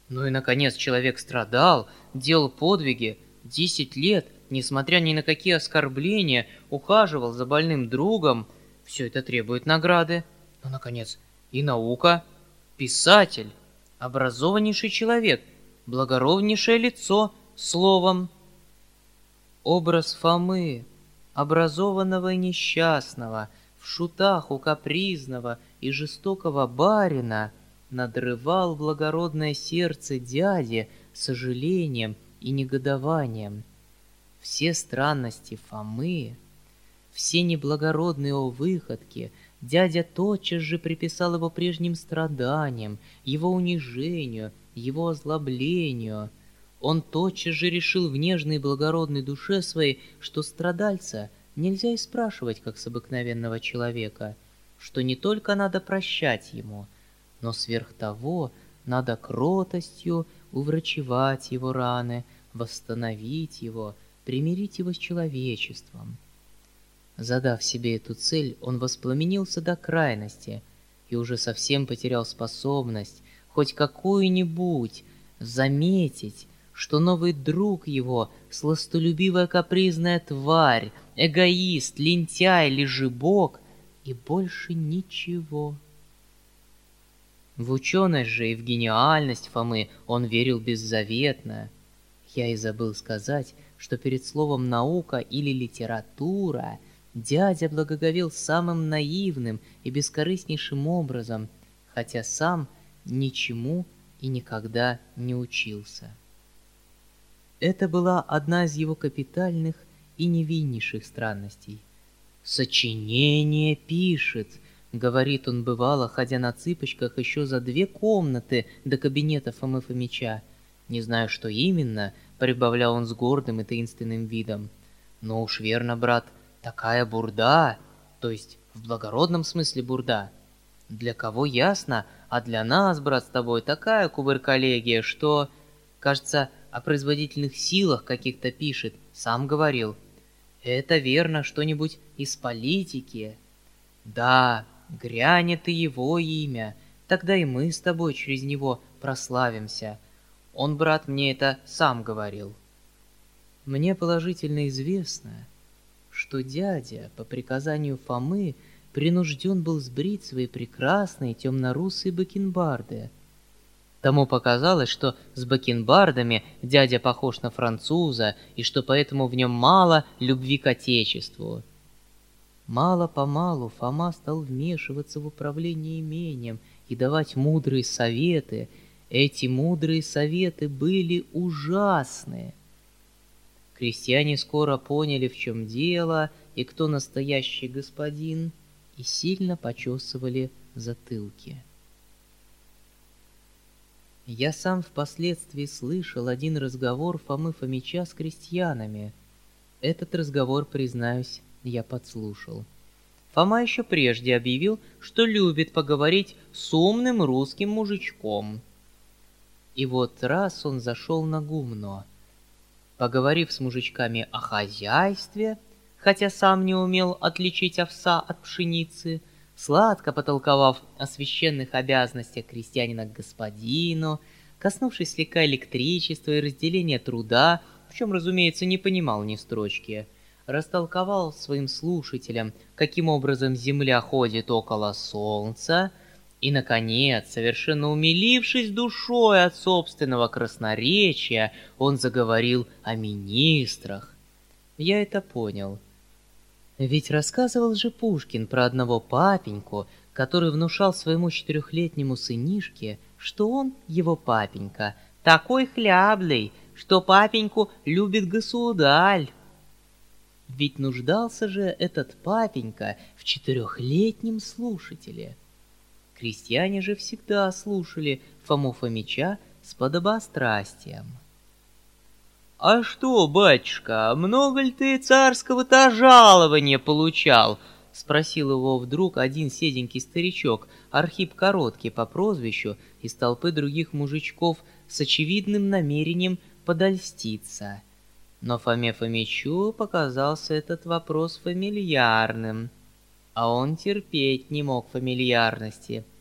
Ну и, наконец, человек страдал, делал подвиги, десять лет, несмотря ни на какие оскорбления, ухаживал за больным другом. Все это требует награды. Ну, наконец, и наука. Писатель. образованнейший человек, благороднейшее лицо, словом. Образ Фомы, образованного и несчастного, в шутах у капризного и жестокого барина, надрывал благородное сердце дяди сожалением и негодованием. Все странности Фомы, все неблагородные его выходки — Дядя тотчас же приписал его прежним страданиям, его унижению, его озлоблению. Он тотчас же решил в нежной и благородной душе своей, что страдальца нельзя и спрашивать, как с обыкновенного человека, что не только надо прощать ему, но сверх того надо кротостью уврачевать его раны, восстановить его, примирить его с человечеством. Задав себе эту цель, он воспламенился до крайности и уже совсем потерял способность хоть какую-нибудь заметить, что новый друг его — сластолюбивая капризная тварь, эгоист, лентяй, лежебок и больше ничего. В ученость же и в гениальность Фомы он верил беззаветно. Я и забыл сказать, что перед словом «наука» или «литература» — Дядя благоговел самым наивным и бескорыстнейшим образом, хотя сам ничему и никогда не учился. Это была одна из его капитальных и невиннейших странностей. «Сочинение пишет», — говорит он бывало, ходя на цыпочках еще за две комнаты до кабинета Фомы Фомича. Не знаю, что именно, — прибавлял он с гордым и таинственным видом. «Но уж верно, брат, — Такая бурда, то есть в благородном смысле бурда. Для кого ясно, а для нас, брат, с тобой такая кубырколлегия, что, кажется, о производительных силах каких-то пишет, сам говорил. Это верно что-нибудь из политики. Да, грянет и его имя, тогда и мы с тобой через него прославимся. Он, брат, мне это сам говорил. Мне положительно известно, что дядя по приказанию Фомы принужден был сбрить свои прекрасные темно-русые бакенбарды. Тому показалось, что с бакенбардами дядя похож на француза, и что поэтому в нем мало любви к отечеству. Мало-помалу Фома стал вмешиваться в управление имением и давать мудрые советы. Эти мудрые советы были ужасные — Крестьяне скоро поняли, в чем дело и кто настоящий господин, и сильно почесывали затылки. Я сам впоследствии слышал один разговор Фомы Фомича с крестьянами. Этот разговор, признаюсь, я подслушал. Фома еще прежде объявил, что любит поговорить с умным русским мужичком. И вот раз он зашел на гумно — Поговорив с мужичками о хозяйстве, хотя сам не умел отличить овса от пшеницы, сладко потолковав о священных обязанностях крестьянина к господину, коснувшись слегка электричества и разделения труда, в чем, разумеется, не понимал ни строчки, растолковал своим слушателям, каким образом Земля ходит около Солнца — и, наконец, совершенно умилившись душой от собственного красноречия, он заговорил о министрах. Я это понял. Ведь рассказывал же Пушкин про одного папеньку, который внушал своему четырехлетнему сынишке, что он, его папенька, такой хляблый, что папеньку любит государь. Ведь нуждался же этот папенька в четырехлетнем слушателе — Крестьяне же всегда слушали Фому Фомича с подобострастием. «А что, батюшка, много ли ты царского-то жалования получал?» — спросил его вдруг один седенький старичок, Архип Короткий по прозвищу, из толпы других мужичков с очевидным намерением подольститься. Но Фоме Фомичу показался этот вопрос фамильярным, а он терпеть не мог фамильярности —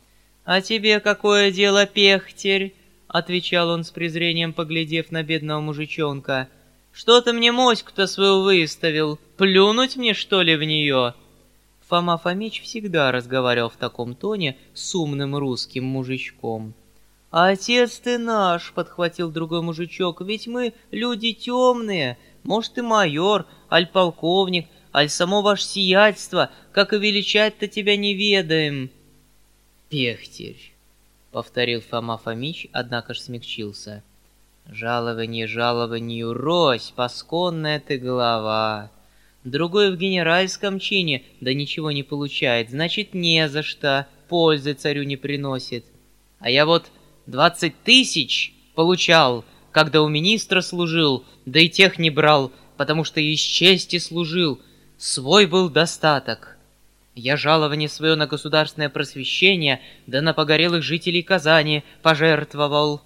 «А тебе какое дело, пехтерь?» — отвечал он с презрением, поглядев на бедного мужичонка. «Что ты мне моську-то свою выставил? Плюнуть мне, что ли, в нее?» Фома Фомич всегда разговаривал в таком тоне с умным русским мужичком. «Отец ты наш!» — подхватил другой мужичок. «Ведь мы люди темные. Может, и майор, аль полковник, аль само ваше сиятельство, как и величать-то тебя не ведаем». «Пехтерь!» — повторил Фома Фомич, однако ж смягчился. «Жалование жалованию рось, пасконная ты голова!» Другой в генеральском чине, да ничего не получает, значит, не за что, пользы царю не приносит. А я вот двадцать тысяч получал, когда у министра служил, да и тех не брал, потому что из чести служил, свой был достаток. Я жалование свое на государственное просвещение, да на погорелых жителей Казани пожертвовал.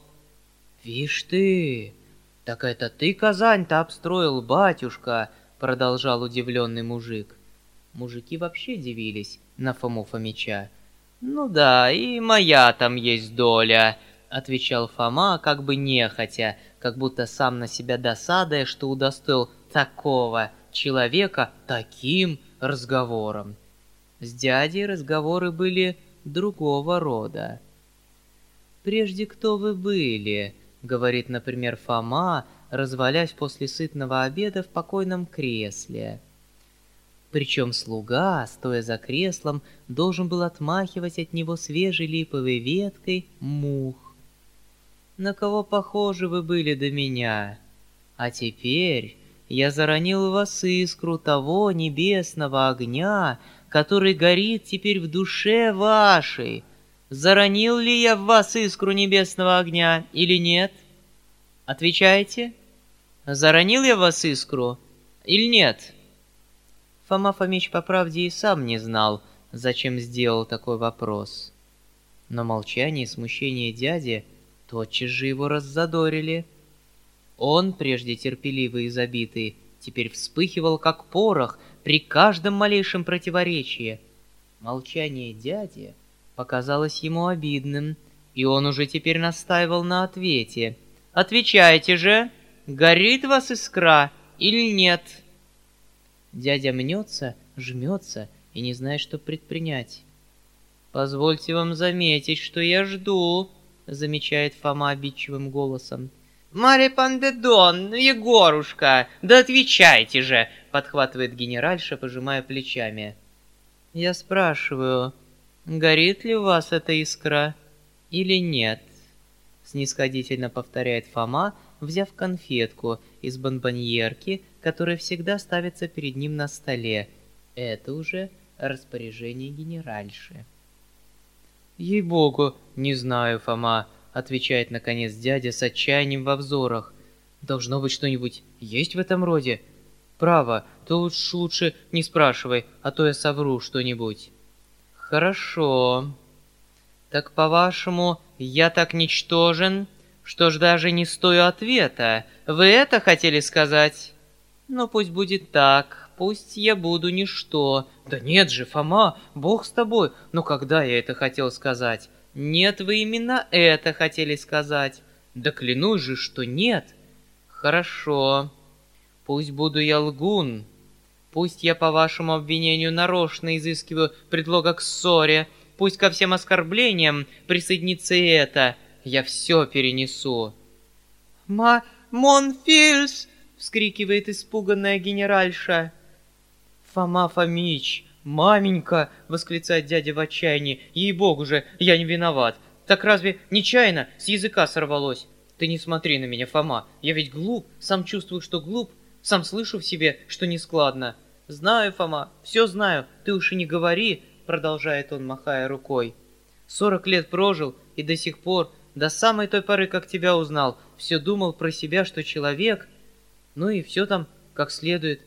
Вишь ты, так это ты Казань-то обстроил, батюшка, — продолжал удивленный мужик. Мужики вообще дивились на Фому Фомича. «Ну да, и моя там есть доля», — отвечал Фома, как бы нехотя, как будто сам на себя досадая, что удостоил такого человека таким разговором. С дядей разговоры были другого рода. «Прежде кто вы были?» — говорит, например, Фома, развалясь после сытного обеда в покойном кресле. Причем слуга, стоя за креслом, должен был отмахивать от него свежей липовой веткой мух. На кого похожи вы были до меня? А теперь я заронил в вас искру того небесного огня, который горит теперь в душе вашей. Заронил ли я в вас искру небесного огня или нет? — Отвечайте, заронил я вас искру или нет? Фома Фомич по правде и сам не знал, зачем сделал такой вопрос. Но молчание и смущение дяди тотчас же его раззадорили. Он, прежде терпеливый и забитый, теперь вспыхивал, как порох, при каждом малейшем противоречии. Молчание дяди показалось ему обидным, и он уже теперь настаивал на ответе — Отвечайте же, горит вас искра или нет?» Дядя мнется, жмется и не знает, что предпринять. «Позвольте вам заметить, что я жду», — замечает Фома обидчивым голосом. «Мария Пандедон, Егорушка, да отвечайте же!» — подхватывает генеральша, пожимая плечами. «Я спрашиваю, горит ли у вас эта искра или нет?» снисходительно повторяет Фома, взяв конфетку из бонбоньерки, которая всегда ставится перед ним на столе. Это уже распоряжение генеральши. «Ей-богу, не знаю, Фома», — отвечает наконец дядя с отчаянием во взорах. «Должно быть что-нибудь есть в этом роде?» «Право, то лучше, лучше не спрашивай, а то я совру что-нибудь». «Хорошо», так, по-вашему, я так ничтожен, что ж даже не стою ответа. Вы это хотели сказать? Ну, пусть будет так, пусть я буду ничто. Да нет же, Фома, бог с тобой. Но когда я это хотел сказать? Нет, вы именно это хотели сказать. Да клянусь же, что нет. Хорошо. Пусть буду я лгун. Пусть я по вашему обвинению нарочно изыскиваю предлога к ссоре, Пусть ко всем оскорблениям присоединится и это. Я все перенесу. «Ма... Монфильс!» — вскрикивает испуганная генеральша. «Фома Фомич! Маменька!» — восклицает дядя в отчаянии. «Ей-богу же, я не виноват! Так разве нечаянно с языка сорвалось? Ты не смотри на меня, Фома, я ведь глуп, сам чувствую, что глуп, сам слышу в себе, что нескладно. Знаю, Фома, все знаю, ты уж и не говори, продолжает он, махая рукой. «Сорок лет прожил, и до сих пор, до самой той поры, как тебя узнал, все думал про себя, что человек, ну и все там как следует.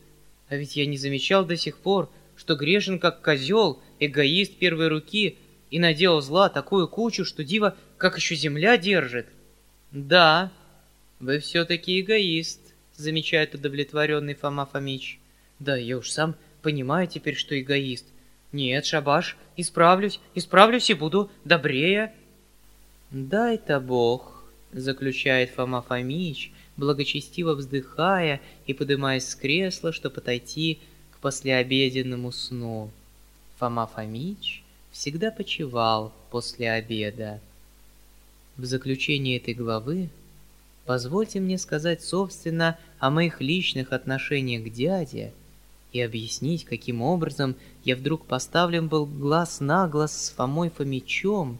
А ведь я не замечал до сих пор, что грешен как козел, эгоист первой руки, и наделал зла такую кучу, что диво, как еще земля держит. Да, вы все-таки эгоист, замечает удовлетворенный Фома Фомич. Да, я уж сам понимаю теперь, что эгоист — «Нет, Шабаш, исправлюсь, исправлюсь и буду добрее». «Дай-то Бог», — заключает Фома Фомич, благочестиво вздыхая и подымаясь с кресла, чтобы отойти к послеобеденному сну. Фома Фомич всегда почевал после обеда. В заключение этой главы позвольте мне сказать, собственно, о моих личных отношениях к дяде и объяснить, каким образом я вдруг поставлен был глаз на глаз с Фомой Фомичом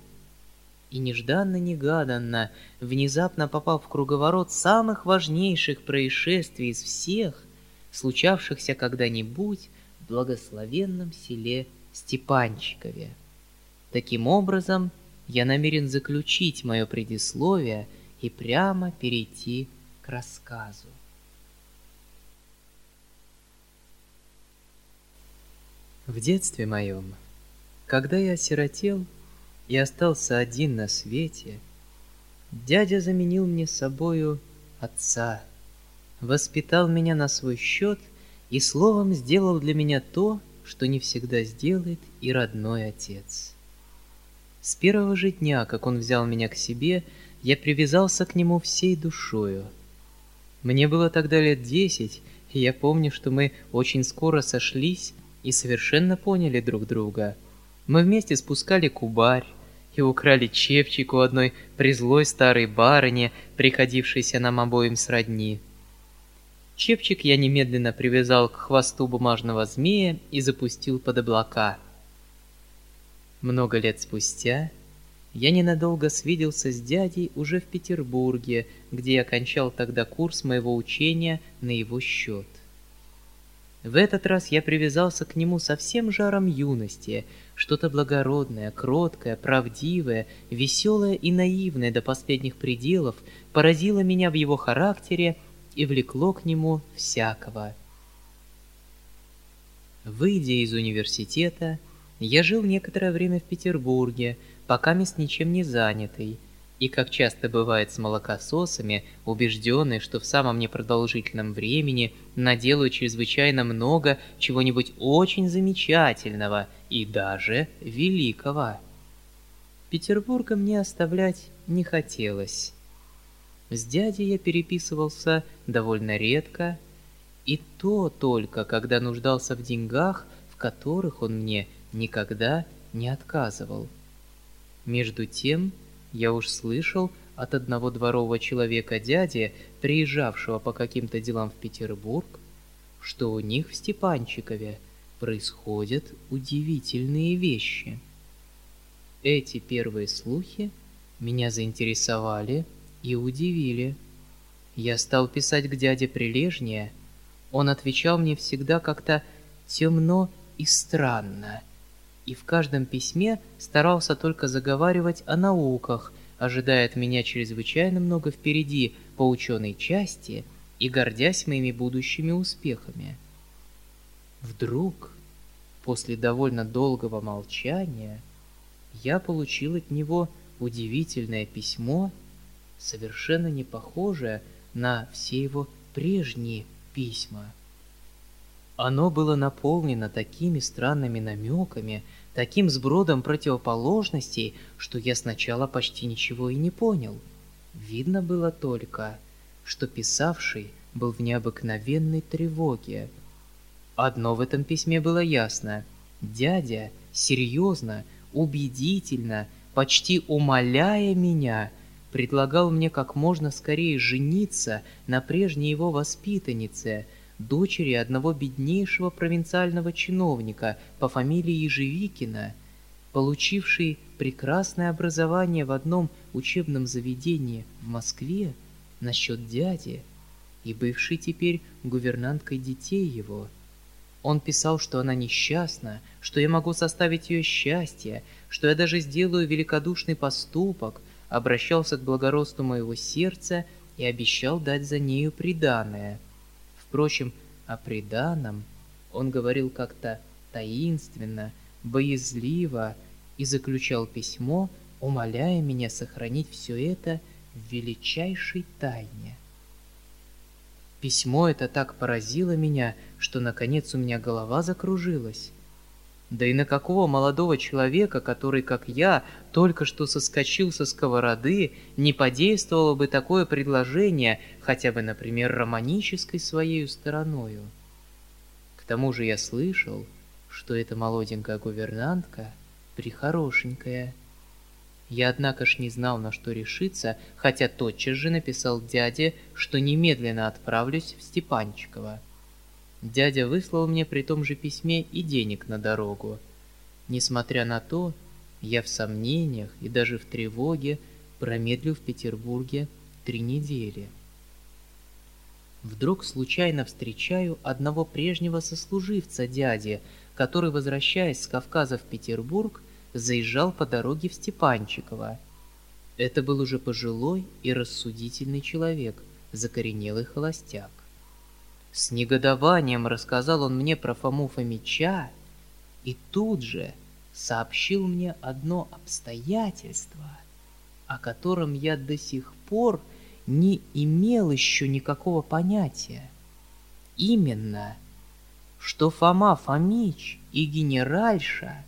и нежданно-негаданно, внезапно попал в круговорот самых важнейших происшествий из всех, случавшихся когда-нибудь в благословенном селе Степанчикове. Таким образом, я намерен заключить мое предисловие и прямо перейти к рассказу. В детстве моем, когда я осиротел и остался один на свете, дядя заменил мне собою отца, воспитал меня на свой счет и словом сделал для меня то, что не всегда сделает и родной отец. С первого же дня, как он взял меня к себе, я привязался к нему всей душою. Мне было тогда лет десять, и я помню, что мы очень скоро сошлись и совершенно поняли друг друга. Мы вместе спускали кубарь и украли чепчик у одной призлой старой барыни, приходившейся нам обоим сродни. Чепчик я немедленно привязал к хвосту бумажного змея и запустил под облака. Много лет спустя я ненадолго свиделся с дядей уже в Петербурге, где я окончал тогда курс моего учения на его счет. В этот раз я привязался к нему со всем жаром юности, что-то благородное, кроткое, правдивое, веселое и наивное до последних пределов поразило меня в его характере и влекло к нему всякого. Выйдя из университета, я жил некоторое время в Петербурге, пока мест ничем не занятый – и, как часто бывает с молокососами, убежденный, что в самом непродолжительном времени наделаю чрезвычайно много чего-нибудь очень замечательного и даже великого. Петербурга мне оставлять не хотелось. С дядей я переписывался довольно редко, и то только, когда нуждался в деньгах, в которых он мне никогда не отказывал. Между тем, я уж слышал от одного дворового человека дяди, приезжавшего по каким-то делам в Петербург, что у них в Степанчикове происходят удивительные вещи. Эти первые слухи меня заинтересовали и удивили. Я стал писать к дяде прилежнее. Он отвечал мне всегда как-то темно и странно — и в каждом письме старался только заговаривать о науках, ожидая от меня чрезвычайно много впереди по ученой части и гордясь моими будущими успехами. Вдруг, после довольно долгого молчания, я получил от него удивительное письмо, совершенно не похожее на все его прежние письма. Оно было наполнено такими странными намеками, таким сбродом противоположностей, что я сначала почти ничего и не понял. Видно было только, что писавший был в необыкновенной тревоге. Одно в этом письме было ясно. Дядя серьезно, убедительно, почти умоляя меня, предлагал мне как можно скорее жениться на прежней его воспитаннице – дочери одного беднейшего провинциального чиновника по фамилии Ежевикина, получившей прекрасное образование в одном учебном заведении в Москве насчет дяди и бывшей теперь гувернанткой детей его. Он писал, что она несчастна, что я могу составить ее счастье, что я даже сделаю великодушный поступок, обращался к благородству моего сердца и обещал дать за нею приданое — Впрочем, о преданном он говорил как-то таинственно, боязливо и заключал письмо, умоляя меня сохранить все это в величайшей тайне. Письмо это так поразило меня, что наконец у меня голова закружилась. Да и на какого молодого человека, который, как я, только что соскочил со сковороды, не подействовало бы такое предложение, хотя бы, например, романической своей стороною? К тому же я слышал, что эта молоденькая гувернантка прихорошенькая. Я, однако ж, не знал, на что решиться, хотя тотчас же написал дяде, что немедленно отправлюсь в Степанчиково. Дядя выслал мне при том же письме и денег на дорогу. Несмотря на то, я в сомнениях и даже в тревоге промедлю в Петербурге три недели. Вдруг случайно встречаю одного прежнего сослуживца дяди, который, возвращаясь с Кавказа в Петербург, заезжал по дороге в Степанчиково. Это был уже пожилой и рассудительный человек, закоренелый холостяк. С негодованием рассказал он мне про Фому Фомича и тут же сообщил мне одно обстоятельство, о котором я до сих пор не имел еще никакого понятия. Именно, что Фома Фомич и генеральша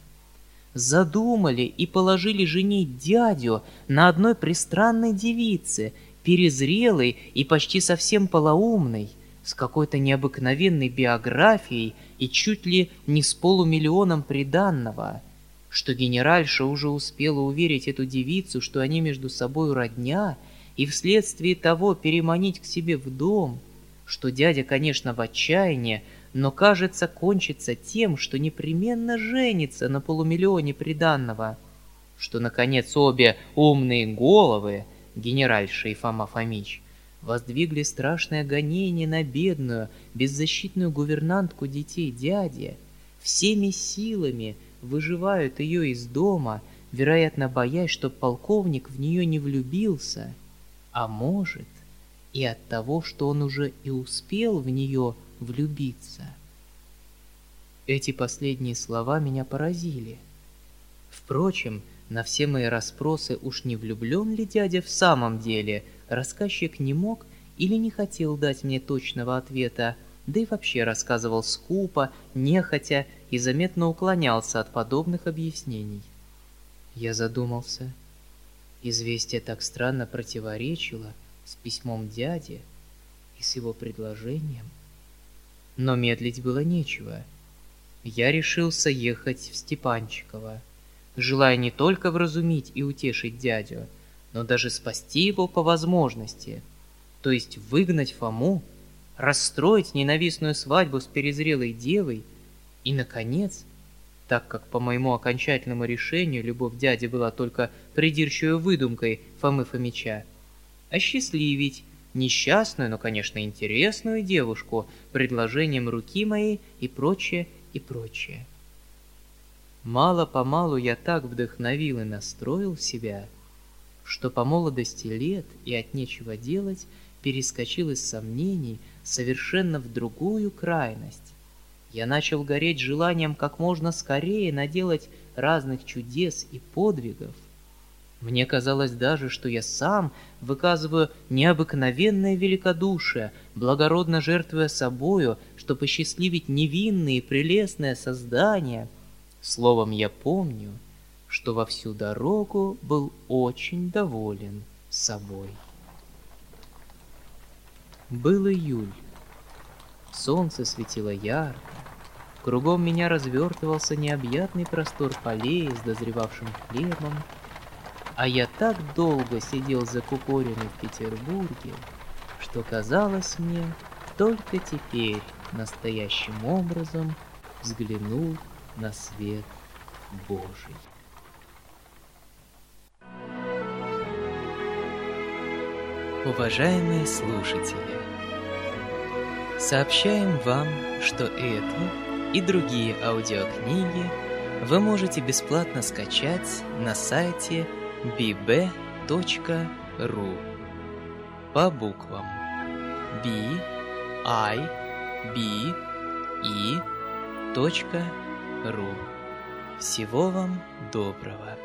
задумали и положили женить дядю на одной пристранной девице, перезрелой и почти совсем полоумной, с какой-то необыкновенной биографией и чуть ли не с полумиллионом приданного, что генеральша уже успела уверить эту девицу, что они между собой родня, и вследствие того переманить к себе в дом, что дядя, конечно, в отчаянии, но, кажется, кончится тем, что непременно женится на полумиллионе приданного, что, наконец, обе умные головы, генеральша и Фома Фомич, воздвигли страшное гонение на бедную, беззащитную гувернантку детей дяди, всеми силами выживают ее из дома, вероятно, боясь, что полковник в нее не влюбился, а может, и от того, что он уже и успел в нее влюбиться. Эти последние слова меня поразили. Впрочем, на все мои расспросы, уж не влюблен ли дядя в самом деле, рассказчик не мог или не хотел дать мне точного ответа, да и вообще рассказывал скупо, нехотя и заметно уклонялся от подобных объяснений. Я задумался. Известие так странно противоречило с письмом дяди и с его предложением. Но медлить было нечего. Я решился ехать в Степанчиково, желая не только вразумить и утешить дядю, но даже спасти его по возможности, то есть выгнать Фому, расстроить ненавистную свадьбу с перезрелой девой и, наконец, так как по моему окончательному решению любовь дяди была только придирчивой выдумкой Фомы Фомича, осчастливить несчастную, но, конечно, интересную девушку предложением руки моей и прочее, и прочее. Мало-помалу я так вдохновил и настроил себя, что по молодости лет и от нечего делать перескочил из сомнений совершенно в другую крайность. Я начал гореть желанием как можно скорее наделать разных чудес и подвигов — мне казалось даже, что я сам выказываю необыкновенное великодушие, благородно жертвуя собою, что посчастливить невинное и прелестное создание. Словом, я помню, что во всю дорогу был очень доволен собой. Был июль. Солнце светило ярко. Кругом меня развертывался необъятный простор полей с дозревавшим хлебом, а я так долго сидел закупоренный в Петербурге, что казалось мне, только теперь настоящим образом взглянул на свет Божий. Уважаемые слушатели, сообщаем вам, что эту и другие аудиокниги вы можете бесплатно скачать на сайте bb.ru по буквам b i b e .ru. Всего вам доброго!